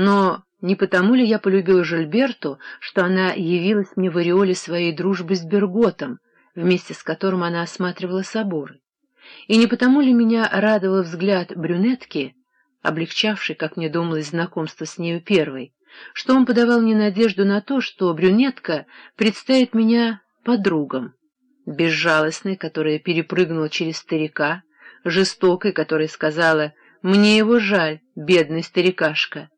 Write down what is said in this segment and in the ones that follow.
Но не потому ли я полюбил Жильберту, что она явилась мне в ореоле своей дружбы с Берготом, вместе с которым она осматривала соборы? И не потому ли меня радовал взгляд брюнетки, облегчавший, как мне думалось, знакомство с нею первой, что он подавал мне надежду на то, что брюнетка предстоит меня подругам, безжалостной, которая перепрыгнула через старика, жестокой, которая сказала «мне его жаль, бедный старикашка»,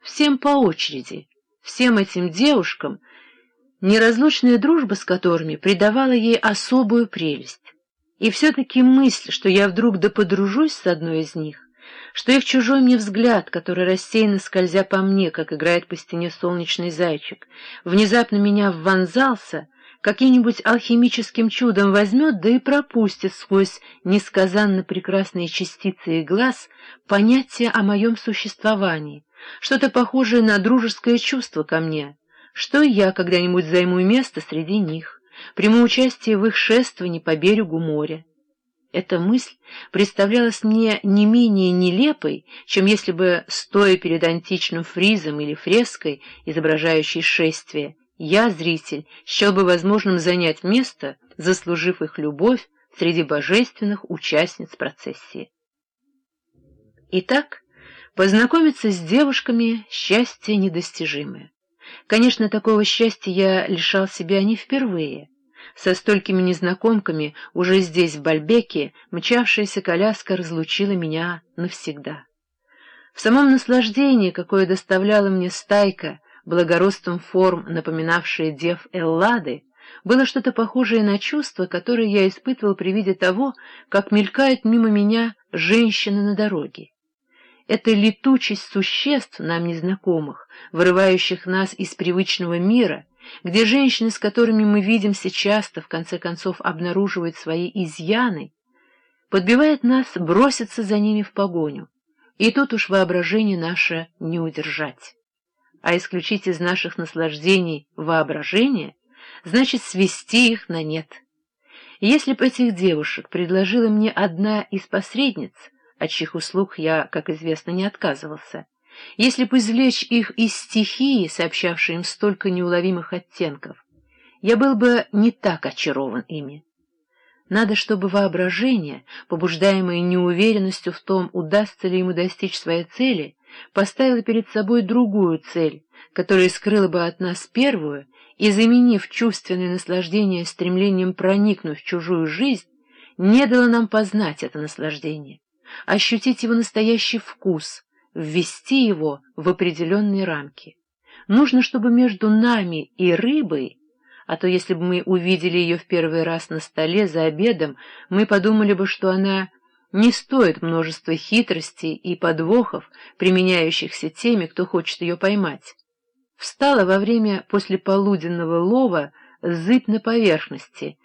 всем по очереди, всем этим девушкам, неразлучная дружба с которыми придавала ей особую прелесть. И все-таки мысль, что я вдруг да подружусь с одной из них, что их чужой мне взгляд, который рассеянно скользя по мне, как играет по стене солнечный зайчик, внезапно меня ввонзался, каким-нибудь алхимическим чудом возьмет, да и пропустит сквозь несказанно прекрасные частицы и глаз понятие о моем существовании, что-то похожее на дружеское чувство ко мне, что я когда-нибудь займу место среди них, приму участие в их шествовании по берегу моря. Эта мысль представлялась мне не менее нелепой, чем если бы, стоя перед античным фризом или фреской, изображающей шествие, я, зритель, счел бы возможным занять место, заслужив их любовь среди божественных участниц процессии. Итак, познакомиться с девушками — счастье недостижимое. Конечно, такого счастья я лишал себя не впервые — со столькими незнакомками уже здесь, в Бальбеке, мчавшаяся коляска разлучила меня навсегда. В самом наслаждении, какое доставляла мне стайка, благородством форм, напоминавшие дев Эллады, было что-то похожее на чувство, которое я испытывал при виде того, как мелькает мимо меня женщина на дороге. Эта летучесть существ, нам незнакомых, вырывающих нас из привычного мира — где женщины, с которыми мы видимся часто, в конце концов обнаруживают свои изъяны, подбивает нас броситься за ними в погоню, и тут уж воображение наше не удержать. А исключить из наших наслаждений воображение, значит свести их на нет. Если бы этих девушек предложила мне одна из посредниц, от чьих услуг я, как известно, не отказывался, если бы извлечь их из стихии, сообщавшей им столько неуловимых оттенков, я был бы не так очарован ими. Надо, чтобы воображение, побуждаемое неуверенностью в том, удастся ли ему достичь своей цели, поставило перед собой другую цель, которая скрыла бы от нас первую, и, заменив чувственное наслаждение стремлением проникнуть в чужую жизнь, не дало нам познать это наслаждение, ощутить его настоящий вкус, ввести его в определенные рамки. Нужно, чтобы между нами и рыбой, а то если бы мы увидели ее в первый раз на столе за обедом, мы подумали бы, что она не стоит множества хитростей и подвохов, применяющихся теми, кто хочет ее поймать. Встала во время послеполуденного лова зыбь на поверхности,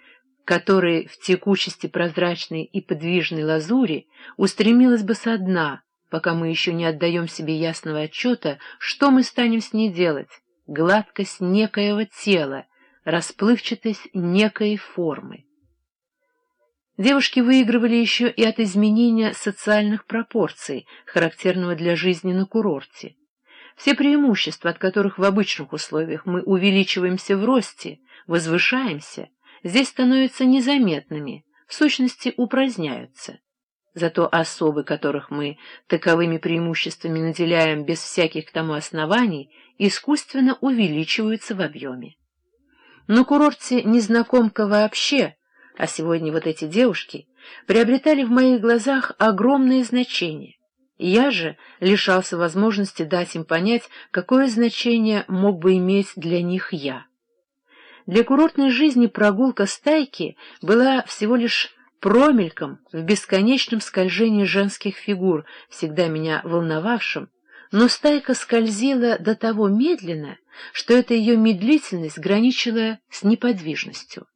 которой в текучести прозрачной и подвижной лазури устремилась бы со дна, пока мы еще не отдаем себе ясного отчета, что мы станем с ней делать. Гладкость некоего тела, расплывчатость некой формы. Девушки выигрывали еще и от изменения социальных пропорций, характерного для жизни на курорте. Все преимущества, от которых в обычных условиях мы увеличиваемся в росте, возвышаемся, здесь становятся незаметными, в сущности упраздняются. Зато особы, которых мы таковыми преимуществами наделяем без всяких к тому оснований, искусственно увеличиваются в объеме. На курорте незнакомка вообще, а сегодня вот эти девушки, приобретали в моих глазах огромное значение. Я же лишался возможности дать им понять, какое значение мог бы иметь для них я. Для курортной жизни прогулка стайки была всего лишь промельком в бесконечном скольжении женских фигур, всегда меня волновавшим, но стайка скользила до того медленно, что эта ее медлительность граничила с неподвижностью.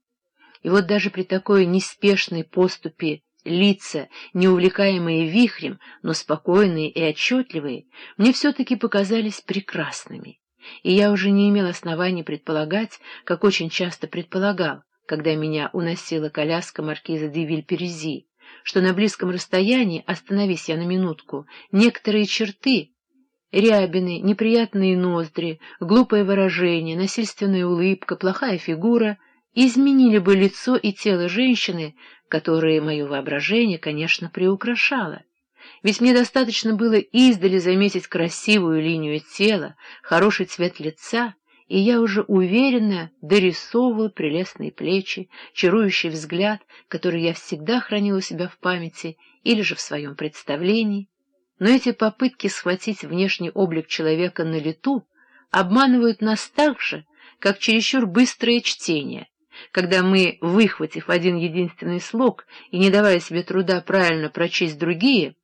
И вот даже при такой неспешной поступе лица, не увлекаемые вихрем, но спокойные и отчетливые, мне все-таки показались прекрасными. И я уже не имел оснований предполагать, как очень часто предполагал, когда меня уносила коляска маркиза де Вильперези, что на близком расстоянии, остановись я на минутку, некоторые черты, рябины, неприятные ноздри, глупое выражение, насильственная улыбка, плохая фигура изменили бы лицо и тело женщины, которые мое воображение, конечно, приукрашало. Ведь мне достаточно было издали заметить красивую линию тела, хороший цвет лица, и я уже уверенно дорисовывал прелестные плечи, чарующий взгляд, который я всегда хранил у себя в памяти или же в своем представлении. Но эти попытки схватить внешний облик человека на лету обманывают нас так же, как чересчур быстрое чтение, когда мы, выхватив один единственный слог и не давая себе труда правильно прочесть другие,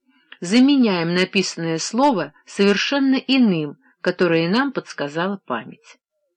заменяем написанное слово совершенно иным, которое нам подсказала память.